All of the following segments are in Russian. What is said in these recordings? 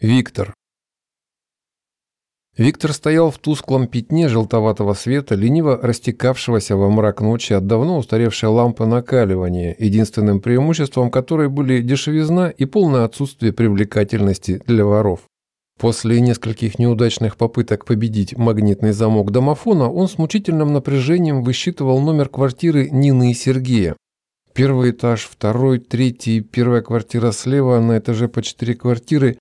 Виктор. Виктор стоял в тусклом пятне желтоватого света, лениво растекавшегося во мрак ночи от давно устаревшей лампы накаливания, единственным преимуществом которой были дешевизна и полное отсутствие привлекательности для воров. После нескольких неудачных попыток победить магнитный замок домофона, он с мучительным напряжением высчитывал номер квартиры Нины и Сергея. Первый этаж, второй, третий, первая квартира слева, на этаже по четыре квартиры,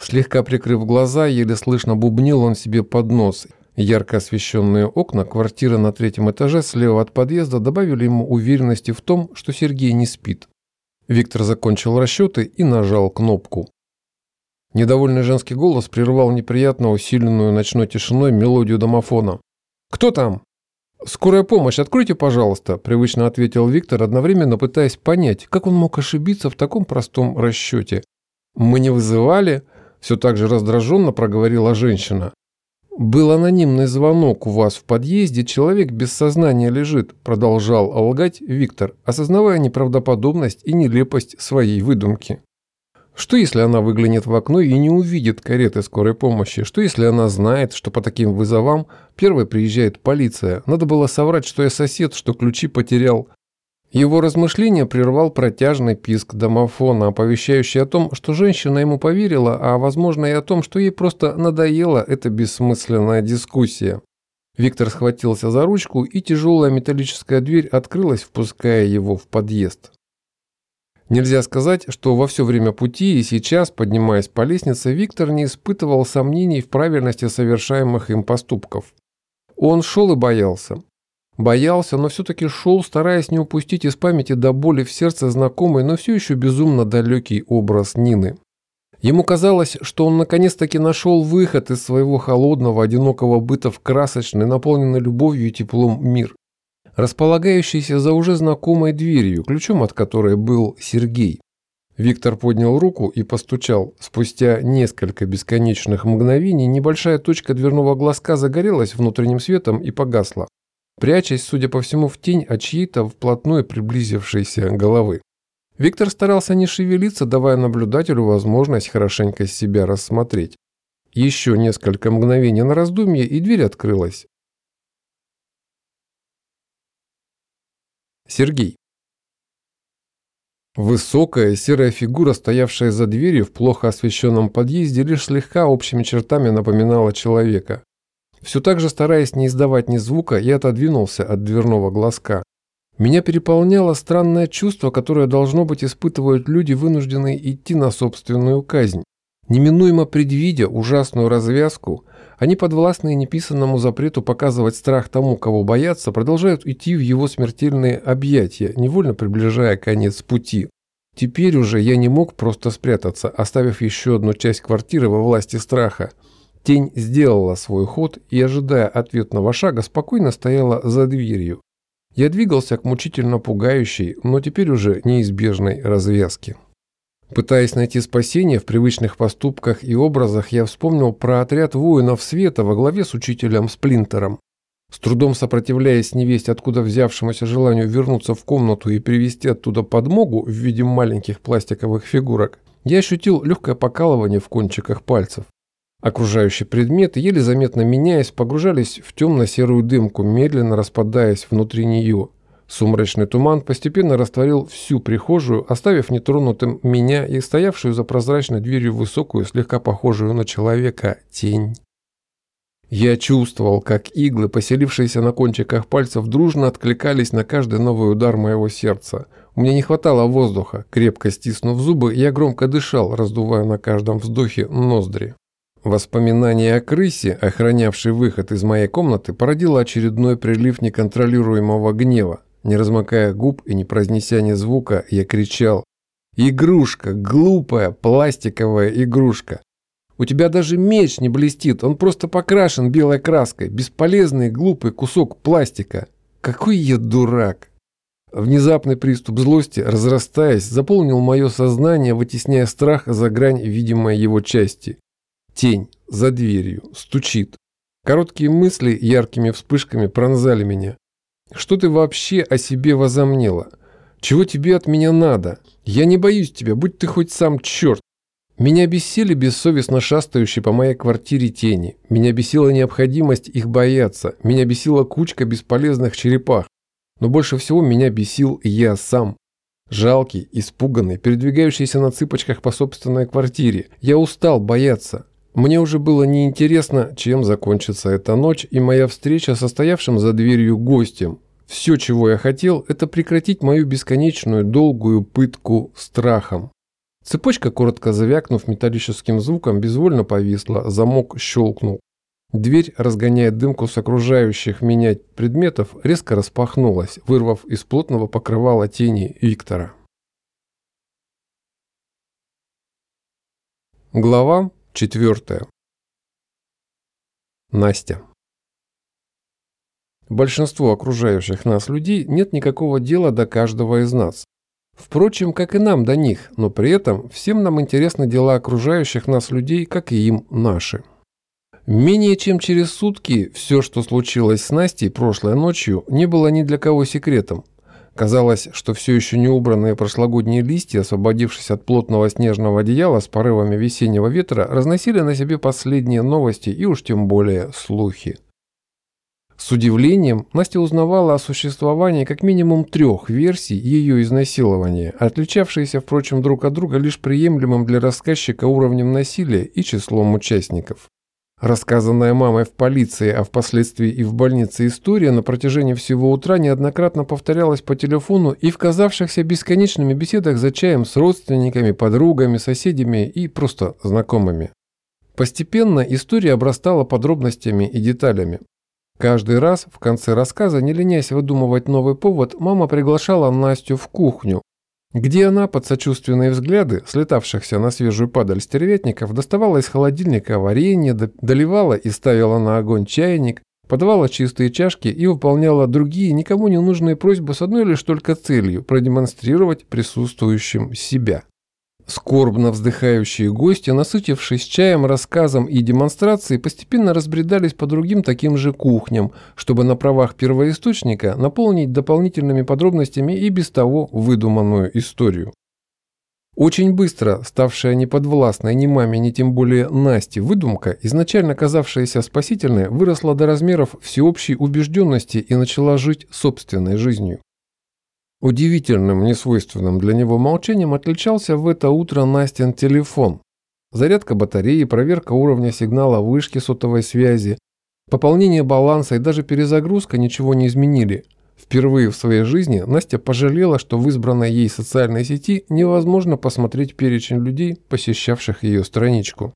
Слегка прикрыв глаза, еле слышно бубнил он себе под нос. Ярко освещенные окна квартиры на третьем этаже слева от подъезда добавили ему уверенности в том, что Сергей не спит. Виктор закончил расчеты и нажал кнопку. Недовольный женский голос прервал неприятно усиленную ночной тишиной мелодию домофона. «Кто там?» «Скорая помощь, откройте, пожалуйста», – привычно ответил Виктор, одновременно пытаясь понять, как он мог ошибиться в таком простом расчете. «Мы не вызывали?» Все так же раздраженно проговорила женщина. «Был анонимный звонок у вас в подъезде, человек без сознания лежит», продолжал лгать Виктор, осознавая неправдоподобность и нелепость своей выдумки. Что если она выглянет в окно и не увидит кареты скорой помощи? Что если она знает, что по таким вызовам первой приезжает полиция? Надо было соврать, что я сосед, что ключи потерял. Его размышление прервал протяжный писк домофона, оповещающий о том, что женщина ему поверила, а возможно и о том, что ей просто надоела эта бессмысленная дискуссия. Виктор схватился за ручку, и тяжелая металлическая дверь открылась, впуская его в подъезд. Нельзя сказать, что во все время пути и сейчас, поднимаясь по лестнице, Виктор не испытывал сомнений в правильности совершаемых им поступков. Он шел и боялся. Боялся, но все-таки шел, стараясь не упустить из памяти до боли в сердце знакомый, но все еще безумно далекий образ Нины. Ему казалось, что он наконец-таки нашел выход из своего холодного, одинокого быта в красочный, наполненный любовью и теплом мир, располагающийся за уже знакомой дверью, ключом от которой был Сергей. Виктор поднял руку и постучал. Спустя несколько бесконечных мгновений небольшая точка дверного глазка загорелась внутренним светом и погасла прячась, судя по всему, в тень от чьей-то вплотную приблизившейся головы. Виктор старался не шевелиться, давая наблюдателю возможность хорошенько себя рассмотреть. Еще несколько мгновений на раздумье, и дверь открылась. Сергей. Высокая серая фигура, стоявшая за дверью в плохо освещенном подъезде, лишь слегка общими чертами напоминала человека. Все так же стараясь не издавать ни звука, я отодвинулся от дверного глазка. Меня переполняло странное чувство, которое должно быть испытывают люди, вынужденные идти на собственную казнь. Неминуемо предвидя ужасную развязку, они, подвластные неписанному запрету показывать страх тому, кого боятся, продолжают идти в его смертельные объятия, невольно приближая конец пути. Теперь уже я не мог просто спрятаться, оставив еще одну часть квартиры во власти страха. Тень сделала свой ход и, ожидая ответного шага, спокойно стояла за дверью. Я двигался к мучительно пугающей, но теперь уже неизбежной развязке. Пытаясь найти спасение в привычных поступках и образах, я вспомнил про отряд воинов света во главе с учителем Сплинтером. С трудом сопротивляясь невесть, откуда взявшемуся желанию вернуться в комнату и привезти оттуда подмогу в виде маленьких пластиковых фигурок, я ощутил легкое покалывание в кончиках пальцев. Окружающие предметы, еле заметно меняясь, погружались в темно-серую дымку, медленно распадаясь внутри нее. Сумрачный туман постепенно растворил всю прихожую, оставив нетронутым меня и стоявшую за прозрачной дверью высокую, слегка похожую на человека, тень. Я чувствовал, как иглы, поселившиеся на кончиках пальцев, дружно откликались на каждый новый удар моего сердца. Меня не хватало воздуха. Крепко стиснув зубы, я громко дышал, раздувая на каждом вздохе ноздри. Воспоминание о крысе, охранявшей выход из моей комнаты, породило очередной прилив неконтролируемого гнева. Не размыкая губ и не произнеся ни звука, я кричал «Игрушка! Глупая, пластиковая игрушка! У тебя даже меч не блестит, он просто покрашен белой краской, бесполезный глупый кусок пластика! Какой я дурак!» Внезапный приступ злости, разрастаясь, заполнил мое сознание, вытесняя страх за грань видимой его части. Тень за дверью стучит. Короткие мысли яркими вспышками пронзали меня. Что ты вообще о себе возомнила? Чего тебе от меня надо? Я не боюсь тебя, будь ты хоть сам черт. Меня бесили бессовестно шастающие по моей квартире тени. Меня бесила необходимость их бояться. Меня бесила кучка бесполезных черепах. Но больше всего меня бесил я сам. Жалкий, испуганный, передвигающийся на цыпочках по собственной квартире. Я устал бояться. Мне уже было неинтересно, чем закончится эта ночь и моя встреча с состоявшим за дверью гостем. Все, чего я хотел, это прекратить мою бесконечную долгую пытку страхом. Цепочка, коротко завякнув металлическим звуком, безвольно повисла, замок щелкнул. Дверь, разгоняя дымку с окружающих меня предметов, резко распахнулась, вырвав из плотного покрывала тени Виктора. Глава четвертая. Настя. Большинству окружающих нас людей нет никакого дела до каждого из нас. Впрочем, как и нам до них, но при этом всем нам интересны дела окружающих нас людей, как и им наши. Менее чем через сутки все, что случилось с Настей прошлой ночью, не было ни для кого секретом. Казалось, что все еще не убранные прошлогодние листья, освободившись от плотного снежного одеяла с порывами весеннего ветра, разносили на себе последние новости и уж тем более слухи. С удивлением Настя узнавала о существовании как минимум трех версий ее изнасилования, отличавшиеся, впрочем, друг от друга лишь приемлемым для рассказчика уровнем насилия и числом участников. Рассказанная мамой в полиции, а впоследствии и в больнице история на протяжении всего утра неоднократно повторялась по телефону и в казавшихся бесконечными беседах за чаем с родственниками, подругами, соседями и просто знакомыми. Постепенно история обрастала подробностями и деталями. Каждый раз в конце рассказа, не ленясь выдумывать новый повод, мама приглашала Настю в кухню, где она под сочувственные взгляды слетавшихся на свежую падаль стервятников доставала из холодильника варенье, доливала и ставила на огонь чайник, подавала чистые чашки и выполняла другие никому не нужные просьбы с одной лишь только целью – продемонстрировать присутствующим себя. Скорбно вздыхающие гости, насытившись чаем, рассказом и демонстрацией, постепенно разбредались по другим таким же кухням, чтобы на правах первоисточника наполнить дополнительными подробностями и без того выдуманную историю. Очень быстро ставшая неподвластной ни маме, ни тем более Насте выдумка, изначально казавшаяся спасительной, выросла до размеров всеобщей убежденности и начала жить собственной жизнью. Удивительным, несвойственным для него молчанием отличался в это утро Настин телефон. Зарядка батареи, проверка уровня сигнала вышки сотовой связи, пополнение баланса и даже перезагрузка ничего не изменили. Впервые в своей жизни Настя пожалела, что в избранной ей социальной сети невозможно посмотреть перечень людей, посещавших ее страничку.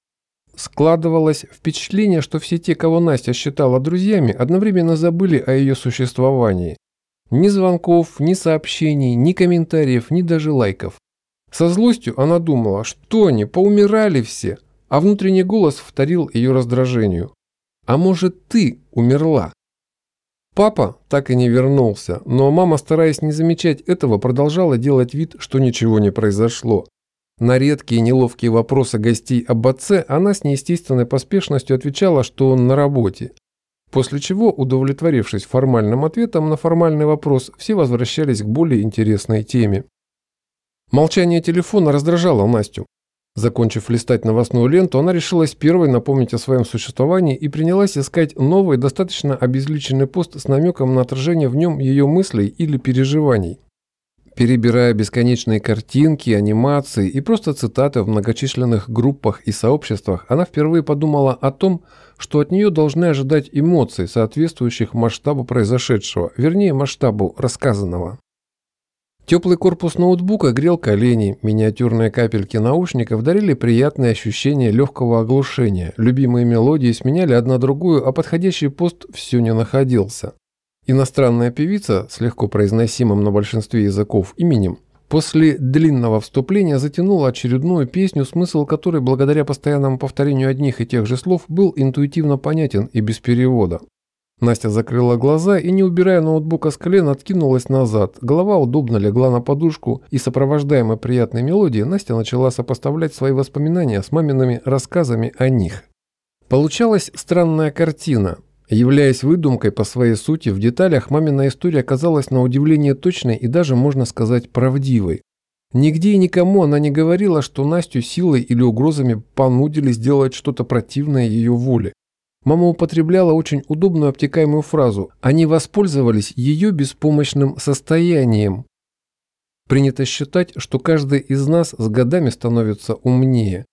Складывалось впечатление, что все те, кого Настя считала друзьями, одновременно забыли о ее существовании ни звонков, ни сообщений, ни комментариев, ни даже лайков. Со злостью она думала, что они, поумирали все, а внутренний голос вторил ее раздражению. «А может, ты умерла?» Папа так и не вернулся, но мама, стараясь не замечать этого, продолжала делать вид, что ничего не произошло. На редкие неловкие вопросы гостей об отце она с неестественной поспешностью отвечала, что он на работе. После чего, удовлетворившись формальным ответом на формальный вопрос, все возвращались к более интересной теме. Молчание телефона раздражало Настю. Закончив листать новостную ленту, она решилась первой напомнить о своем существовании и принялась искать новый, достаточно обезличенный пост с намеком на отражение в нем ее мыслей или переживаний. Перебирая бесконечные картинки, анимации и просто цитаты в многочисленных группах и сообществах, она впервые подумала о том, что от нее должны ожидать эмоций, соответствующих масштабу произошедшего, вернее масштабу рассказанного. Теплый корпус ноутбука грел колени, миниатюрные капельки наушников дарили приятное ощущение легкого оглушения, любимые мелодии сменяли одна другую, а подходящий пост все не находился. Иностранная певица с легко произносимым на большинстве языков именем После длинного вступления затянула очередную песню, смысл которой, благодаря постоянному повторению одних и тех же слов, был интуитивно понятен и без перевода. Настя закрыла глаза и, не убирая ноутбука с колен, откинулась назад. Голова удобно легла на подушку, и, сопровождаемая приятной мелодией, Настя начала сопоставлять свои воспоминания с мамиными рассказами о них. Получалась странная картина – Являясь выдумкой по своей сути, в деталях мамина история оказалась на удивление точной и даже, можно сказать, правдивой. Нигде и никому она не говорила, что Настю силой или угрозами понудили сделать что-то противное ее воле. Мама употребляла очень удобную обтекаемую фразу «они воспользовались ее беспомощным состоянием». Принято считать, что каждый из нас с годами становится умнее,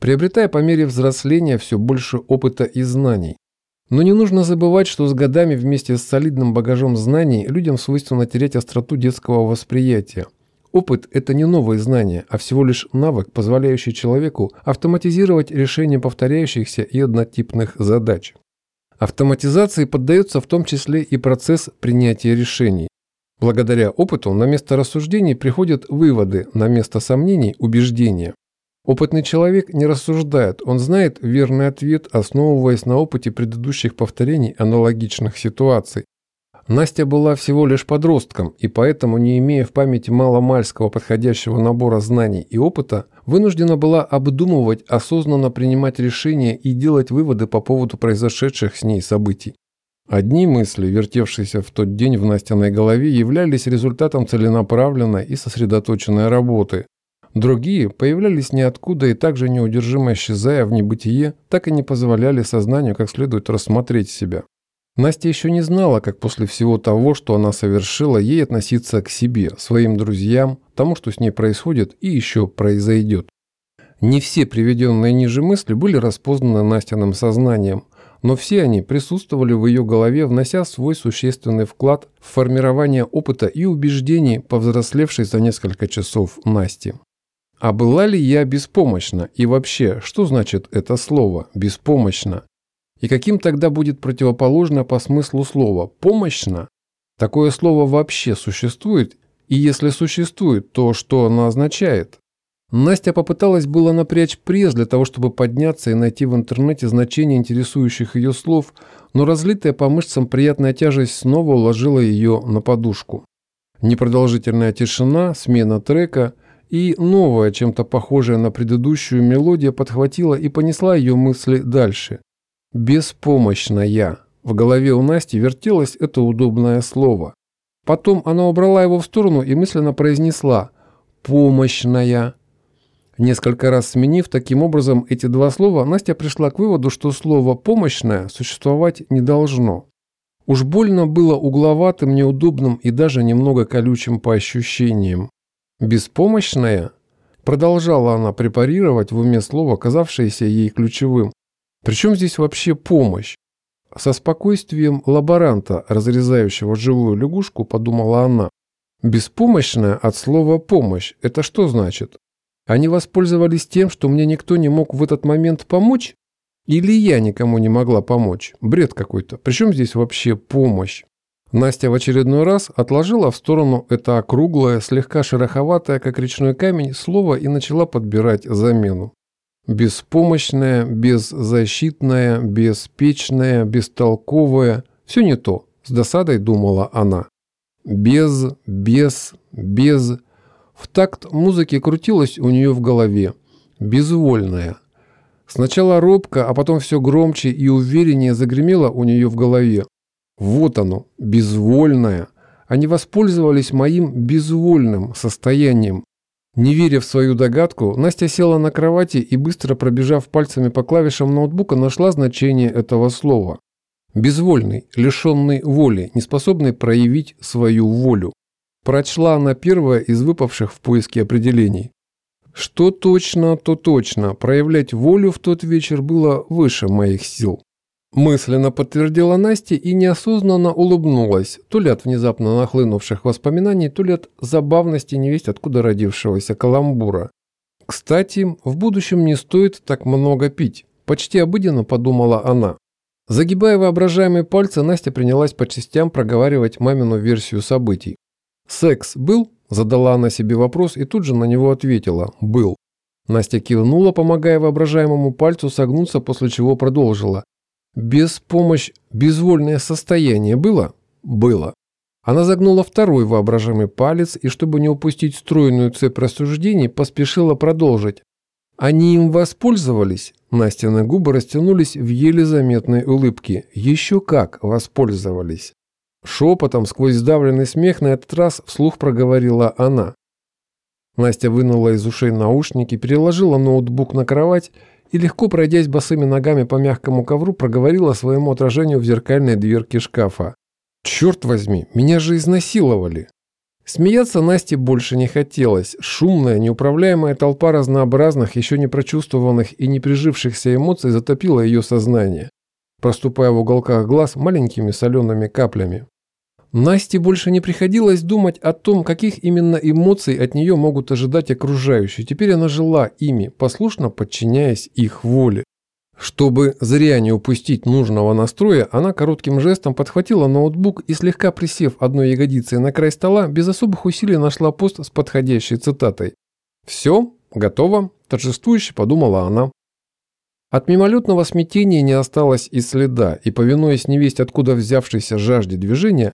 приобретая по мере взросления все больше опыта и знаний. Но не нужно забывать, что с годами вместе с солидным багажом знаний людям свойственно терять остроту детского восприятия. Опыт – это не новые знания, а всего лишь навык, позволяющий человеку автоматизировать решение повторяющихся и однотипных задач. Автоматизации поддается в том числе и процесс принятия решений. Благодаря опыту на место рассуждений приходят выводы, на место сомнений – убеждения. Опытный человек не рассуждает, он знает верный ответ, основываясь на опыте предыдущих повторений аналогичных ситуаций. Настя была всего лишь подростком, и поэтому, не имея в памяти маломальского подходящего набора знаний и опыта, вынуждена была обдумывать, осознанно принимать решения и делать выводы по поводу произошедших с ней событий. Одни мысли, вертевшиеся в тот день в Настиной голове, являлись результатом целенаправленной и сосредоточенной работы. Другие появлялись ниоткуда и также неудержимо исчезая в небытие, так и не позволяли сознанию как следует рассмотреть себя. Настя еще не знала, как после всего того, что она совершила, ей относиться к себе, своим друзьям, тому, что с ней происходит и еще произойдет. Не все приведенные ниже мысли были распознаны Настиным сознанием, но все они присутствовали в ее голове, внося свой существенный вклад в формирование опыта и убеждений, повзрослевшей за несколько часов Насти. А была ли я беспомощна? И вообще, что значит это слово «беспомощна»? И каким тогда будет противоположное по смыслу слова «помощно»? Такое слово вообще существует? И если существует, то что оно означает? Настя попыталась было напрячь пресс для того, чтобы подняться и найти в интернете значение интересующих ее слов, но разлитая по мышцам приятная тяжесть снова уложила ее на подушку. Непродолжительная тишина, смена трека и новая, чем-то похожая на предыдущую мелодия подхватила и понесла ее мысли дальше. «Беспомощная». В голове у Насти вертелось это удобное слово. Потом она убрала его в сторону и мысленно произнесла «помощная». Несколько раз сменив таким образом эти два слова, Настя пришла к выводу, что слово «помощное» существовать не должно. Уж больно было угловатым, неудобным и даже немного колючим по ощущениям. «Беспомощная?» Продолжала она препарировать в уме слово, казавшееся ей ключевым. Причем здесь вообще помощь? Со спокойствием лаборанта, разрезающего живую лягушку, подумала она. Беспомощная от слова «помощь» – это что значит? Они воспользовались тем, что мне никто не мог в этот момент помочь? Или я никому не могла помочь? Бред какой-то. Причем здесь вообще помощь? Настя в очередной раз отложила в сторону это округлое, слегка шероховатое, как речной камень, слово и начала подбирать замену. Беспомощная, беззащитная, беспечная, бестолковая. Все не то, с досадой думала она. Без, без, без. В такт музыки крутилась у нее в голове. Безвольная. Сначала робко, а потом все громче и увереннее загремело у нее в голове. Вот оно, безвольное. Они воспользовались моим безвольным состоянием. Не веря в свою догадку, Настя села на кровати и, быстро пробежав пальцами по клавишам ноутбука, нашла значение этого слова. Безвольный, лишенный воли, неспособный проявить свою волю. Прочла она первое из выпавших в поиске определений. Что точно, то точно. Проявлять волю в тот вечер было выше моих сил. Мысленно подтвердила Настя и неосознанно улыбнулась, то ли от внезапно нахлынувших воспоминаний, то ли от забавности невесть откуда родившегося каламбура. Кстати, в будущем не стоит так много пить, почти обыденно подумала она. Загибая воображаемые пальцы, Настя принялась по частям проговаривать мамину версию событий. «Секс был?» – задала она себе вопрос и тут же на него ответила «был». Настя кивнула, помогая воображаемому пальцу согнуться, после чего продолжила. Без помощи безвольное состояние было? Было. Она загнула второй воображаемый палец и, чтобы не упустить стройную цепь рассуждений, поспешила продолжить. Они им воспользовались? Настины губы растянулись в еле заметной улыбке. Еще как воспользовались. Шепотом, сквозь сдавленный смех, на этот раз вслух проговорила она. Настя вынула из ушей наушники, переложила ноутбук на кровать и, легко пройдясь босыми ногами по мягкому ковру, проговорила своему отражению в зеркальной дверке шкафа. «Черт возьми, меня же изнасиловали!» Смеяться Насте больше не хотелось. Шумная, неуправляемая толпа разнообразных, еще не прочувствованных и не прижившихся эмоций затопила ее сознание, проступая в уголках глаз маленькими солеными каплями. Насте больше не приходилось думать о том, каких именно эмоций от нее могут ожидать окружающие. Теперь она жила ими, послушно подчиняясь их воле. Чтобы зря не упустить нужного настроя, она коротким жестом подхватила ноутбук и, слегка присев одной ягодицей на край стола, без особых усилий нашла пост с подходящей цитатой. «Все, готово», – торжествующе подумала она. От мимолетного смятения не осталось и следа, и, повинуясь невесть откуда взявшейся жажде движения,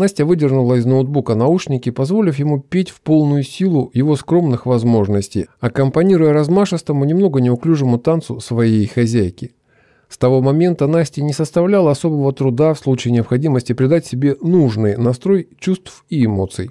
Настя выдернула из ноутбука наушники, позволив ему петь в полную силу его скромных возможностей, аккомпанируя размашистому, немного неуклюжему танцу своей хозяйки. С того момента Насте не составляло особого труда в случае необходимости придать себе нужный настрой чувств и эмоций.